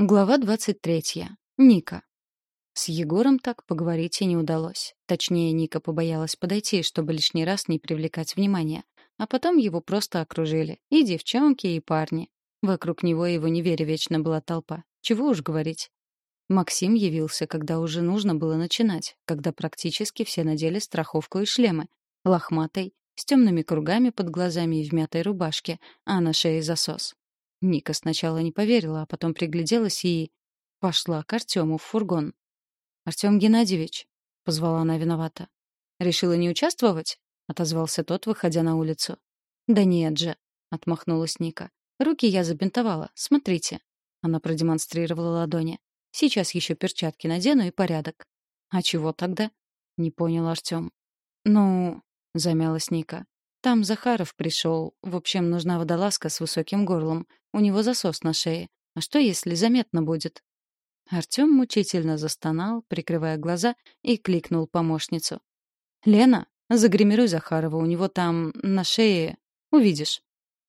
Глава 23. Ника. С Егором так поговорить и не удалось. Точнее, Ника побоялась подойти, чтобы лишний раз не привлекать внимания. А потом его просто окружили. И девчонки, и парни. Вокруг него и в универе вечно была толпа. Чего уж говорить. Максим явился, когда уже нужно было начинать, когда практически все надели страховку и шлемы. Лохматый, с темными кругами под глазами и в мятой рубашке, а на шее засос. Ника сначала не поверила, а потом пригляделась и... пошла к Артему в фургон. «Артем Геннадьевич», — позвала она виновата. «Решила не участвовать?» — отозвался тот, выходя на улицу. «Да нет же», — отмахнулась Ника. «Руки я забинтовала, смотрите». Она продемонстрировала ладони. «Сейчас еще перчатки надену и порядок». «А чего тогда?» — не понял Артем. «Ну...» — замялась Ника. Там Захаров пришел. В общем, нужна водолазка с высоким горлом. У него засос на шее. А что, если заметно будет? Артем мучительно застонал, прикрывая глаза, и кликнул помощницу. «Лена, загримируй Захарова, у него там на шее... Увидишь».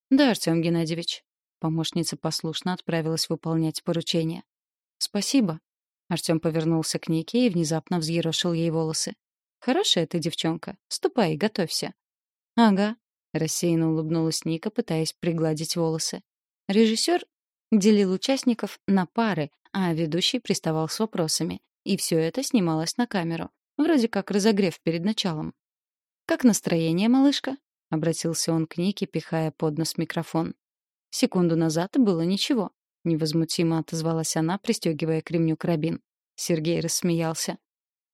«Да, Артем Геннадьевич». Помощница послушно отправилась выполнять поручение. «Спасибо». Артем повернулся к Нике и внезапно взъерошил ей волосы. «Хорошая ты девчонка. Ступай готовься. «Ага», — рассеянно улыбнулась Ника, пытаясь пригладить волосы. Режиссер делил участников на пары, а ведущий приставал с вопросами. И все это снималось на камеру. Вроде как разогрев перед началом. «Как настроение, малышка?» — обратился он к Нике, пихая под нос микрофон. Секунду назад было ничего. Невозмутимо отозвалась она, пристегивая к ремню карабин. Сергей рассмеялся.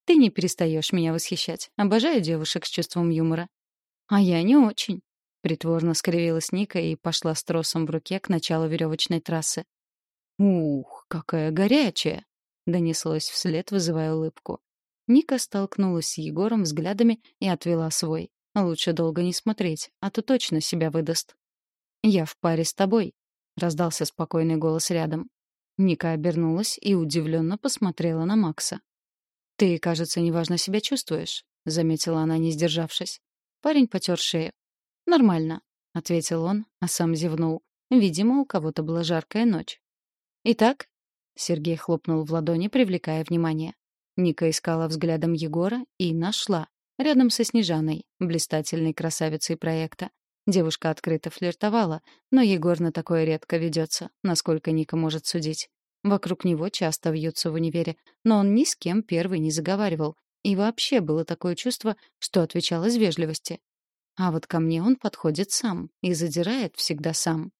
«Ты не перестаешь меня восхищать. Обожаю девушек с чувством юмора. «А я не очень», — притворно скривилась Ника и пошла с тросом в руке к началу веревочной трассы. «Ух, какая горячая!» — донеслось вслед, вызывая улыбку. Ника столкнулась с Егором взглядами и отвела свой. Лучше долго не смотреть, а то точно себя выдаст. «Я в паре с тобой», — раздался спокойный голос рядом. Ника обернулась и удивленно посмотрела на Макса. «Ты, кажется, неважно себя чувствуешь», — заметила она, не сдержавшись. Парень потер шею. «Нормально», — ответил он, а сам зевнул. Видимо, у кого-то была жаркая ночь. «Итак?» — Сергей хлопнул в ладони, привлекая внимание. Ника искала взглядом Егора и нашла. Рядом со Снежаной, блистательной красавицей проекта. Девушка открыто флиртовала, но Егор на такое редко ведется, насколько Ника может судить. Вокруг него часто вьются в универе, но он ни с кем первый не заговаривал, и вообще было такое чувство, что отвечал из вежливости. А вот ко мне он подходит сам и задирает всегда сам.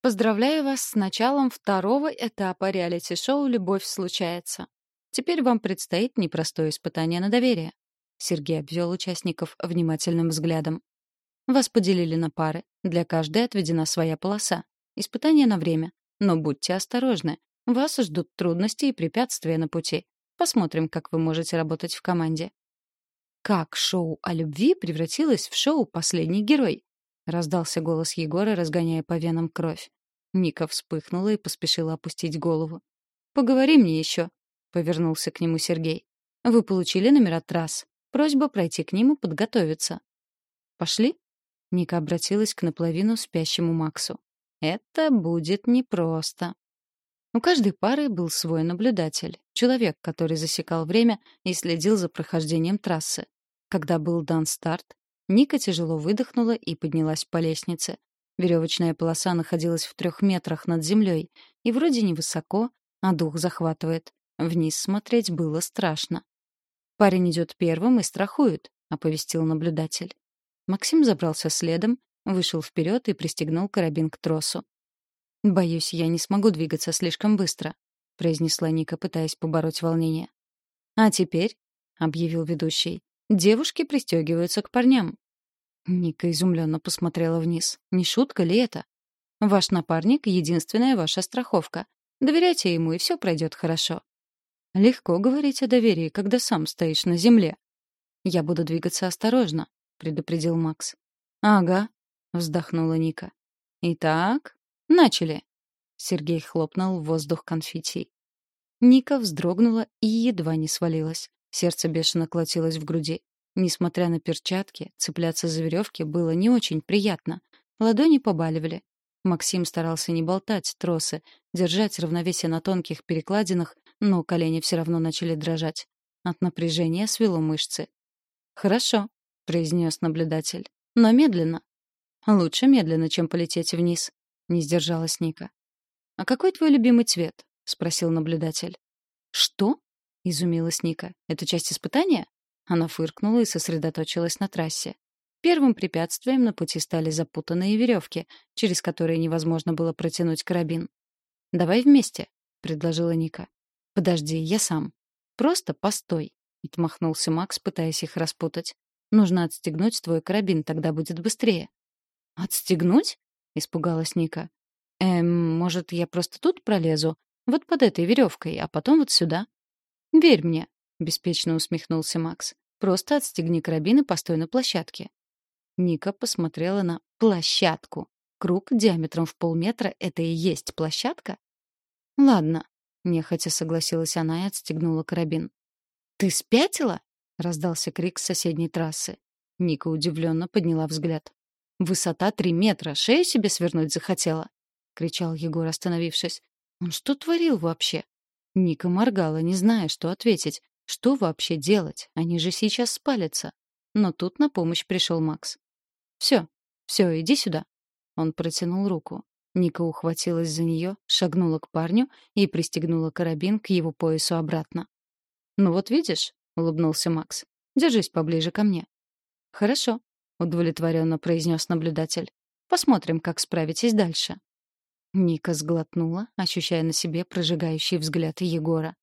Поздравляю вас с началом второго этапа реалити-шоу «Любовь случается». Теперь вам предстоит непростое испытание на доверие. Сергей обвел участников внимательным взглядом. Вас поделили на пары, для каждой отведена своя полоса. Испытание на время. Но будьте осторожны. Вас ждут трудности и препятствия на пути. Посмотрим, как вы можете работать в команде. Как шоу о любви превратилось в шоу «Последний герой»? Раздался голос Егора, разгоняя по венам кровь. Ника вспыхнула и поспешила опустить голову. «Поговори мне еще», — повернулся к нему Сергей. «Вы получили номера трасс. Просьба пройти к ним и подготовиться». «Пошли?» — Ника обратилась к наполовину спящему Максу. «Это будет непросто». У каждой пары был свой наблюдатель, человек, который засекал время и следил за прохождением трассы. Когда был дан старт, Ника тяжело выдохнула и поднялась по лестнице. Веревочная полоса находилась в трех метрах над землей, и вроде невысоко, а дух захватывает. Вниз смотреть было страшно. «Парень идет первым и страхует», — оповестил наблюдатель. Максим забрался следом, вышел вперед и пристегнул карабин к тросу. «Боюсь, я не смогу двигаться слишком быстро», — произнесла Ника, пытаясь побороть волнение. «А теперь», — объявил ведущий, — «девушки пристегиваются к парням». Ника изумленно посмотрела вниз. «Не шутка ли это? Ваш напарник — единственная ваша страховка. Доверяйте ему, и все пройдет хорошо». «Легко говорить о доверии, когда сам стоишь на земле». «Я буду двигаться осторожно», — предупредил Макс. «Ага», — вздохнула Ника. «Итак, «Начали!» Сергей хлопнул в воздух конфетти. Ника вздрогнула и едва не свалилась. Сердце бешено колотилось в груди. Несмотря на перчатки, цепляться за веревки было не очень приятно. Ладони побаливали. Максим старался не болтать тросы, держать равновесие на тонких перекладинах, но колени все равно начали дрожать. От напряжения свело мышцы. «Хорошо», — произнес наблюдатель. «Но медленно». «Лучше медленно, чем полететь вниз», — не сдержалась Ника. «А какой твой любимый цвет?» — спросил наблюдатель. «Что?» — изумилась Ника. «Это часть испытания?» Она фыркнула и сосредоточилась на трассе. Первым препятствием на пути стали запутанные веревки, через которые невозможно было протянуть карабин. «Давай вместе», — предложила Ника. «Подожди, я сам». «Просто постой», — отмахнулся Макс, пытаясь их распутать. «Нужно отстегнуть твой карабин, тогда будет быстрее». «Отстегнуть?» — испугалась Ника. «Эм, может, я просто тут пролезу? Вот под этой веревкой, а потом вот сюда?» «Верь мне», — беспечно усмехнулся Макс. «Просто отстегни карабин и постой на площадке. Ника посмотрела на площадку. Круг диаметром в полметра — это и есть площадка? Ладно, нехотя согласилась она и отстегнула карабин. Ты спятила? раздался крик с соседней трассы. Ника удивленно подняла взгляд. Высота три метра, шею себе свернуть захотела, кричал Егор, остановившись. Он что творил вообще? Ника моргала, не зная, что ответить. Что вообще делать? Они же сейчас спалятся. Но тут на помощь пришел Макс. Все, все, иди сюда. Он протянул руку. Ника ухватилась за нее, шагнула к парню и пристегнула карабин к его поясу обратно. «Ну вот видишь», — улыбнулся Макс, — «держись поближе ко мне». «Хорошо», — удовлетворенно произнес наблюдатель. «Посмотрим, как справитесь дальше». Ника сглотнула, ощущая на себе прожигающий взгляд Егора.